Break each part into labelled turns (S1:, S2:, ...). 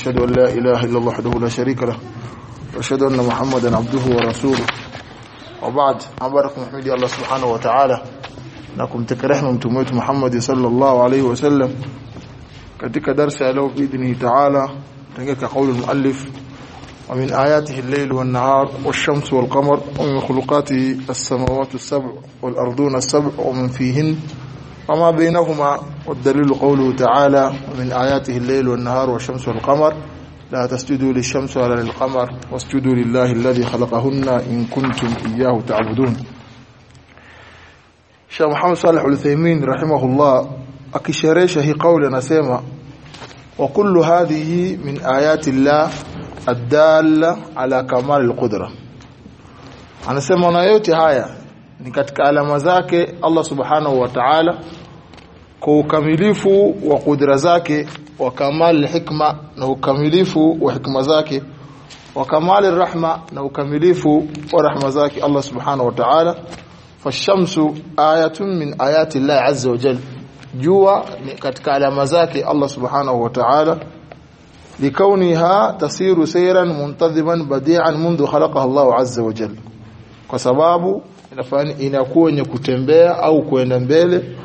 S1: أشهد أن لا إله إلا الله وحده لا شريك له وأشهد أن محمدا عبده ورسوله. وبعد أبركم حمد الله سبحانه وتعالى. لكم تكرهنا انتميت محمد صلى الله عليه وسلم. كتك درس له بإذنه تعالى. تنجك قول المؤلف. ومن آياته الليل والنهار والشمس والقمر ومن خلقاته السماوات السبع والأرضون السبع ومن فيهن وما بينهما والدليل قوله تعالى ومن آياته الليل والنهار والشمس والقمر لا تسجدوا للشمس ولا للقمر واسجدوا لله الذي خلقهن إن كنتم إياه تعبدون. شاء محمد صالح الثيمين رحمه الله أكشريش هي قول نسيمة وكل هذه من آيات الله الدالة على كمال القدرة. أنا سيما نيوتي هاي نكتك على مزاك الله سبحانه وتعالى kwa ukamilifu wa kudra zake wa kamal hikma na ukamilifu wa hikma zake wa kamal rahma na ukamilifu wa rahma zake Allah subhanahu wa ta'ala. Fashamsu ayatun min ayati Allah azza wa jalla. Jua ni katika alama zake Allah subhanahu wa ta'ala. Likauniha tasiru sayran muntadhiman badi'an mundu khalaqaha Allah azza wa jalla. Kwa sababu inakuwa yenye kutembea au kuenda mbele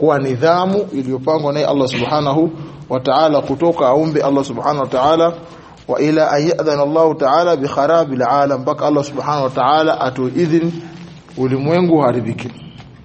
S1: kwa nidhamu iliyopangwa naye Allah subhanahu wa ta'ala kutoka aumbe Allah subhanahu wa ta'ala wa ila ayadhana Allah ta'ala bi kharabil alam mpaka Allah subhanahu wa ta'ala atoe idhin ulimwengu haribiki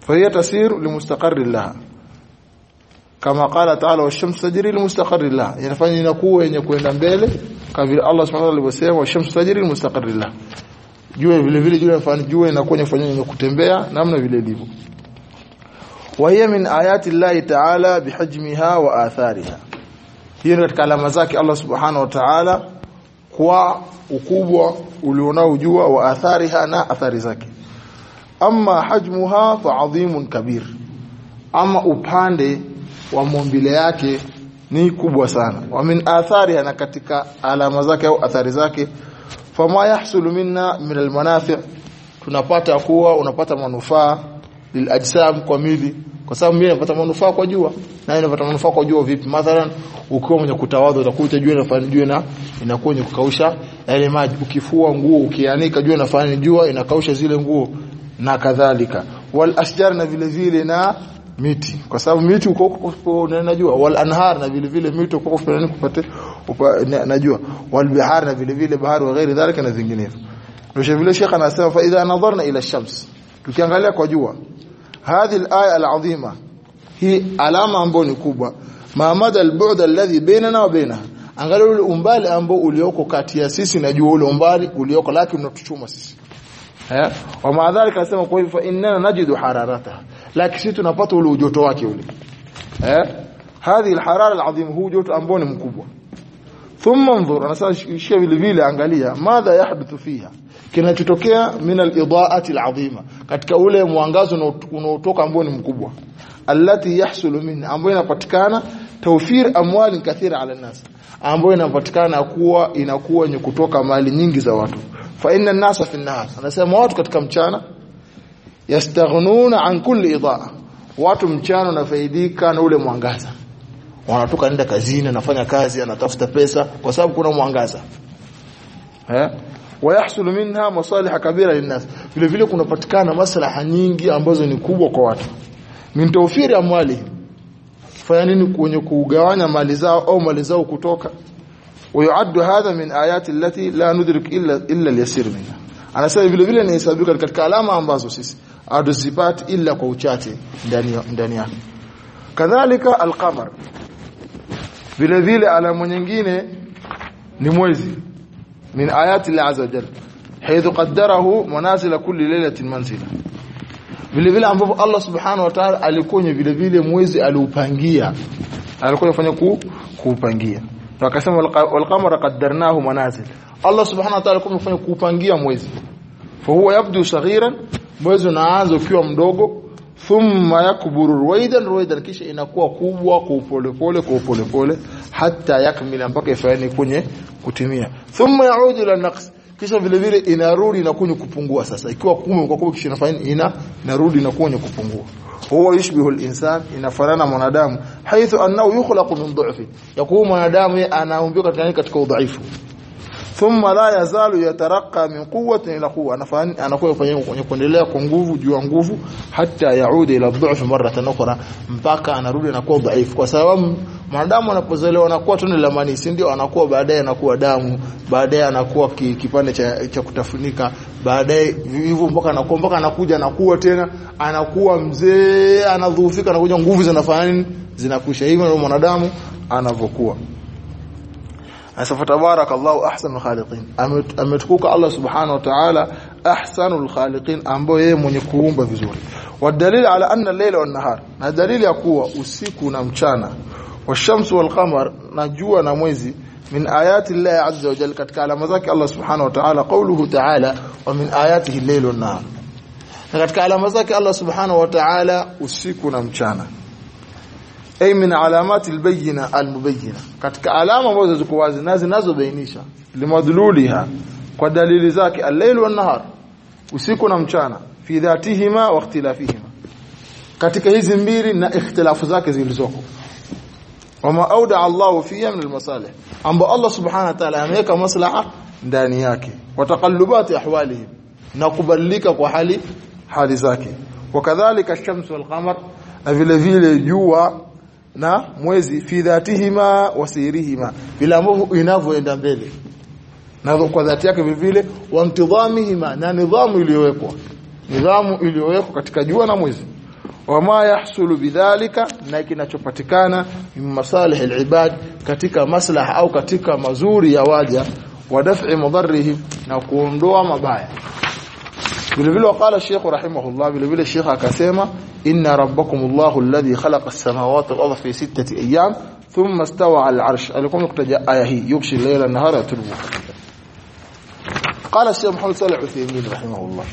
S1: fahiya tasiru limustaqarri laha kama qala ta'ala wash-shamsu tajri limustaqarri laha inafanya inakuwa yenye kuenda mbele kama vile Allah subhanahu alivyosema wash-shamsu tajri limustaqarri laha jua vile vile jua inafanya jua inakuwa inafanya kutembea namna vile ilivyo wa hiya min ayati llahi ta'ala bihajmiha wa athariha. Hiyo ni katika alama zake Allah subhanahu wa ta'ala kwa ukubwa ulionao jua wa athariha na athari zake. Amma hajmuha fa adhimun kabir. Ama upande wa mumbile yake ni kubwa sana. Wa min athariha na katika alama zake au athari zake. Fa ma yahsulu minna min almanafi. Tunapata kuwa unapata manufaa lilajsam kwa mili kwa sababu mimi napata manufaa kwa jua. Na yeye anapata manufaa kwa jua vipi? Mathalan ukiwa mwenye kutawadha utakuta jua inafanya jua na inakuwa ni kukausha yale maji. Ukifua nguo ukianika jua inafanya jua inakausha zile nguo na kadhalika. Wal ashjar na vile vile na miti. Kwa sababu miti uko huko najua wal anhar na vile vile miti uko huko kupate najua wal bihar na vile vile bahari na ghairi dhalika na vinginevyo ndio vile shekha anasema fa idha nadharna ila shams tukiangalia kwa jua. Hadhi alaya alazima. Hi alama ambayo ni kubwa. Maamada albu'd alladhi bainana wa bainaha angalia ule umbali ambao ulioko kati ya sisi na jua ule umbali ulioko lakini mnatuchuma sisi. Eh? Wa madhari kasema kwa hivyo inna najidu hararata. Lakini sisi tunapata ule joto wake ule. Eh? Hadhi alharara alazim hu joto ambao ni mkubwa. Thumma anzur sasa shia vile vile angalia madha yahduthu fiha kinachotokea min al-idaati al-azima katika ule mwangazo unaotoka ambao ni mkubwa allati yahsulu min ambayo inapatikana tawfir amwali kathira ala nas ambayo inapatikana kuwa inakuwa ni kutoka mali nyingi za watu. Fa inna an-nasa fi an-nahar anasema watu katika mchana yastaghnuna an kulli idaa watu mchana wanafaidika na ule mwangaza. Wanatoka nenda kazini anafanya kazi anatafuta pesa kwa sababu kuna mwangaza. Eh wayahsulu minha masalih kabira linnas vile vile kunapatikana maslaha nyingi ambazo ni kubwa kwa watu min tawfiri amwali fanya nini kwenye kugawanya mali zao au mali zao kutoka ويعد هذا من آيات التي لا ندرك إلا إلا اليسير منها anasema vile vile inahesabika katika alama ambazo sisi hatuzipati ila kwa uchache ndani ndani yake kadhalika alqamar vile vile alama nyingine ni mwezi من آيات الله عز وجل حيث قدره منازل كل ليلة منزلا vile vile ambapo Allah subhanahu wa ta'ala alikuwa vile vile mwezi aliupangia alikuwa afanya ku kuupangia akasema wal qamara qaddarnahu manazil Allah subhanahu wa ta'ala alikuwa afanya kuupangia mwezi fa huwa yabdu saghiran mwezi unaanza ukiwa mdogo thumma yakburu ruwaidan ruwaidan kisha inakuwa kubwa kwa upolepole kwa upolepole hata yakmila mpaka ifanye kwenye kutimia. Thumma yaudu ila naqs kisha vile vile inarudi na kwenye kupungua. Sasa ikiwa kumi kwa kumi kisha inafanya ina narudi na kwenye kupungua. Huwa yushbihu al-insan inafanana mwanadamu haithu annahu yukhlaqu min dhu'fi yakuwa mwanadamu anaumbika katika udhaifu thumma la yazalu yataraqqa min quwwatin ila quwwa. Anakuwa kwenye kuendelea kwa nguvu juu ya nguvu hata yaudi ila dhu'f maratan ukhra mpaka anarudi na kuwa dhaifu. Kwa sababu mwanadamu anapozaliwa anakuwa tone la mani si ndio? Anakuwa baadaye anakuwa damu baadaye anakuwa ki, kipande cha, cha kutafunika baadaye hivyo mpaka anakuwa mpaka anakuja anakuwa tena anakuwa mzee anadhoofika anakuja nguvu zinafanya nini? Zinakwisha. Hivyo mwanadamu anavyokuwa Asa tabarakallahu ahsanul khaliqin. Ametukuka Allah subhanahu wa ta'ala ahsanul khaliqin ambaye yeye mwenye kuumba vizuri. Wa dalil ala anna al-layla wan-nahar na dalili ya kuwa usiku na mchana washamsu wal-qamar na jua na mwezi min ayati llahi azza wa jalla katika alama zake Allah subhanahu wa ta'ala qawluhu ta'ala wa min ayatihi al-layl wan-nahar na katika alama zake Allah subhanahu wa ta'ala usiku na mchana ay min alamati albayna almubayyana katika alama ambazo ziko wazi na zinazobainisha limadluliha kwa dalili zake al-layl wan-nahar usiku na mchana fi dhatihima wa ikhtilafihima katika hizi mbili na ikhtilafu zake zilizoko. Wama auda Allah fiha min almasalih amba Allah subhanahu wa ta'ala ameweka maslaha ndani yake. Wa taqallubati ahwalihim na kubadilika kwa hali hali zake. Wakadhalika ash-shamsu wal-qamar vile vile jua na mwezi fi dhatihima wa sirihima. Bila ambavyo inavyoenda mbele. Na kwa dhati yake vile vile wa mtidhamihima na nidhamu iliyowekwa. Nidhamu iliyowekwa katika jua na mwezi. Wama yahsulu bidhalika na kinachopatikana min masalih alibad katika maslaha au katika mazuri ya waja wa daf'i mudarrihi na kuondoa mabaya بلبلو قال الشيخ رحمه الله بلبلو الشيخ كسيما إن ربكم الله الذي خلق السماوات والأرض في ستة أيام ثم استوى على العرش. ألكم يقتجى آية يبشي الليل النهار يتلبو قال الشيخ محمد صلى الله عليه وسلم رحمه الله.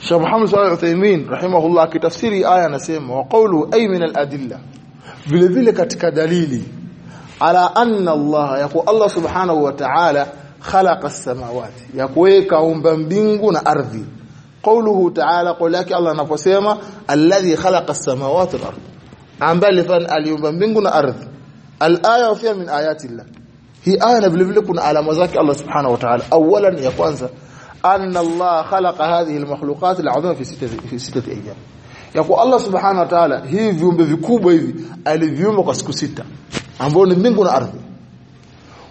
S1: الشيخ محمد صلى الله عليه وسلم رحمه الله كتفسير آية نسيما وقوله أي من الأدلة؟ بلبلو كتك دليلي على أن الله يقول الله سبحانه وتعالى خلق السماوات. يقول إيه كأم بمبينغ أرضي. قوله تعالى قل لك الله نفسيما الذي خلق السماوات والأرض. عم بالي فان اليوم بمبينغون أرض. الآية وفيها من آيات الله. هي آية نبلبلك على مزاك الله سبحانه وتعالى. اولا يا كوانزا أن الله خلق هذه المخلوقات العظيمة في سته في ستة أيام. يقول الله سبحانه وتعالى هي فيوم بفكوبة هذي اللي فيوم ستة. عم بالي أرض.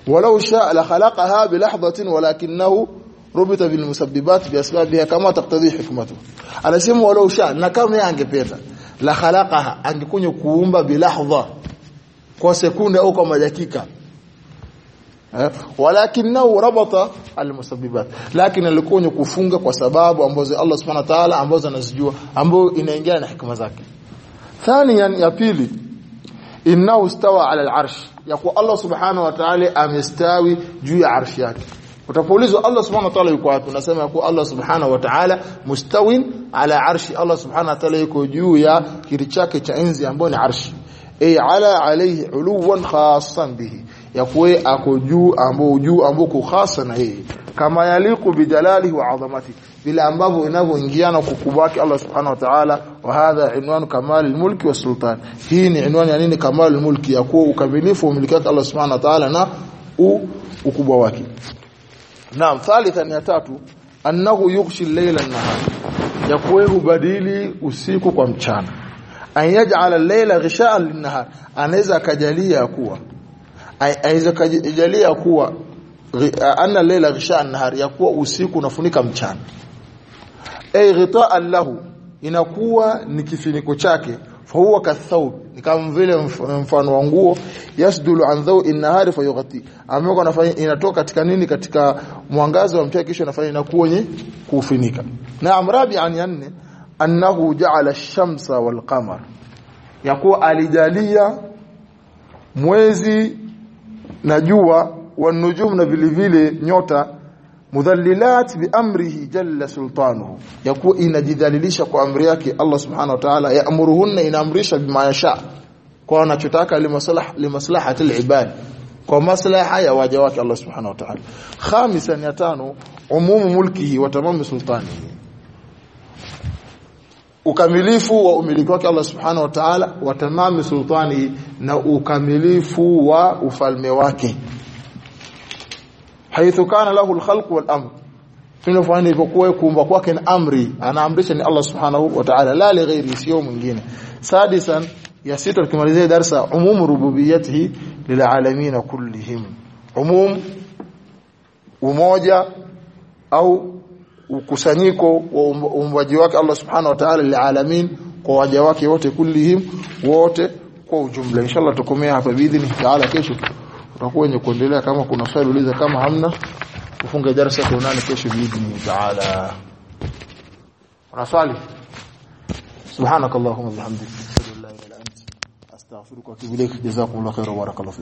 S1: ولو شاء لخلقها بلحظة ولكنه rubita bil musabbibat bi asbabiha kama taqtadi hikmatu. Anasema walau sha na kama yeye angependa. La khalaqaha angekunyo kuumba bilahdha kwa sekunde au kwa dakika eh, walakinahu rabata almusabbibat lakini alikunyo kufunga kwa sababu ambazo Allah subhanahu wa ta'ala ambazo anazijua ambazo inaingia na hikma zake. Thaniyan ya pili inna ustawa ala al-arsh ya Allah subhanahu wa ta'ala amistawi juu ya arshi yake utapoulizwa Allah subhanahu wa ta'ala yuko wapi? Unasema kwa Allah subhanahu wa ta'ala mustawin ala arshi. Allah subhanahu wa ta'ala yuko juu ya kiti chake cha enzi ambayo ni arshi. Ay ala alayhi uluwan khassan bihi. Yakwe ako juu ambao juu ambao kukhasa na yeye. Kama yaliku bijalalihi wa azamati. Bila ambavyo inavyoingiana kukubwa wake Allah subhanahu wa ta'ala. Wa hadha inwanu kamal almulki wa sultan. Hii ni inwani ya nini? Kamal almulki. Yakwe ukamilifu wa miliki Allah subhanahu wa ta'ala na ukubwa wake naam thalithan ya tatu annahu yughshi al-layla an-nahar. Ya kuwa hubadili usiku kwa mchana. An al-layla ghisha'an lin-nahar. Anaweza akajalia kuwa aiza kajalia kuwa anna layla ghisha nahar ya kuwa usiku unafunika mchana. Ay ghita'an lahu inakuwa ni kifiniko chake. Fa huwa kathawb. ni kama vile mfano wa nguo. Yasdulu an dhawi nahari fa yughati ameko anafanya inatoka katika nini? Katika mwangaza wa mchana kisha inafanya inakuwa yenye kufunika na amrabi an yanne annahu ja'ala ash-shamsa wal qamar. Yakuwa alijalia mwezi na jua wa nujum na vile vile nyota mudhallilat bi amrihi jalla sultanuhu. Yakuwa inajidhalilisha kwa amri yake Allah subhanahu wa ta'ala yaamuruhunna inaamrisha bima yasha. Kwa anachotaka limaslaha limaslahati alibad kwa maslaha ya waja wake Allah subhanahu wa ta'ala. Khamisan ya tano umumu mulkihi wa tamamu sultanihi ukamilifu wa umiliki wake Allah subhanahu wa ta'ala wa tamamu sultani na ukamilifu wa ufalme wake haithu kana lahu alkhalq wal amr. Tunafahamu ilipokuwa kuumba kwake ni amri. Anaamrisha ni Allah subhanahu wa ta'ala. La li ghairi sio mwingine. Sadisan ya sita tukimalizia darasa umum rububiyyatihi lil alamin kullihim. Umum umoja au ukusanyiko wa uumbaji wake Allah subhanahu wa ta'ala lil alamin kwa waja wake wote kullihim wote kwa ujumla. Inshallah tukomea hapa. Bidhini taala kesho tutakuwa wenye kuendelea kama kuna swali uliza kama hamna tufunge darasa tuonane kesho bidhini taala. Una swali? Subhanakallahumma wa bihamdika astaghfiruka wa atubu ilaik jazakumullahu khairan wa barakallahu